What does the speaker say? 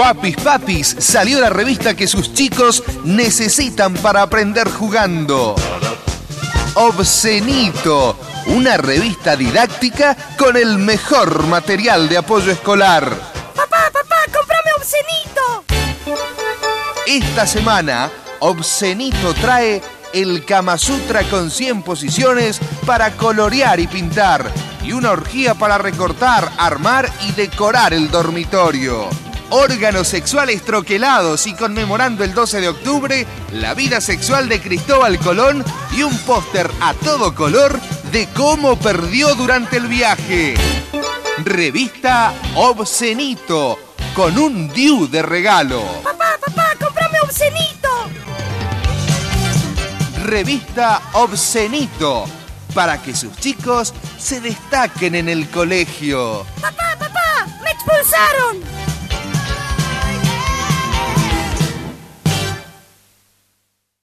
Papis Papis salió la revista que sus chicos necesitan para aprender jugando. Obscenito, una revista didáctica con el mejor material de apoyo escolar. Papá, papá, cómprame Obscenito. Esta semana, Obscenito trae el Kama Sutra con 100 posiciones para colorear y pintar y una orgía para recortar, armar y decorar el dormitorio. Órganos sexuales troquelados y conmemorando el 12 de octubre, la vida sexual de Cristóbal Colón y un póster a todo color de cómo perdió durante el viaje. Revista Obscenito, con un Diu de regalo. Papá, papá, cómprame Obscenito. Revista Obscenito, para que sus chicos se destaquen en el colegio. Papá, papá, me expulsaron.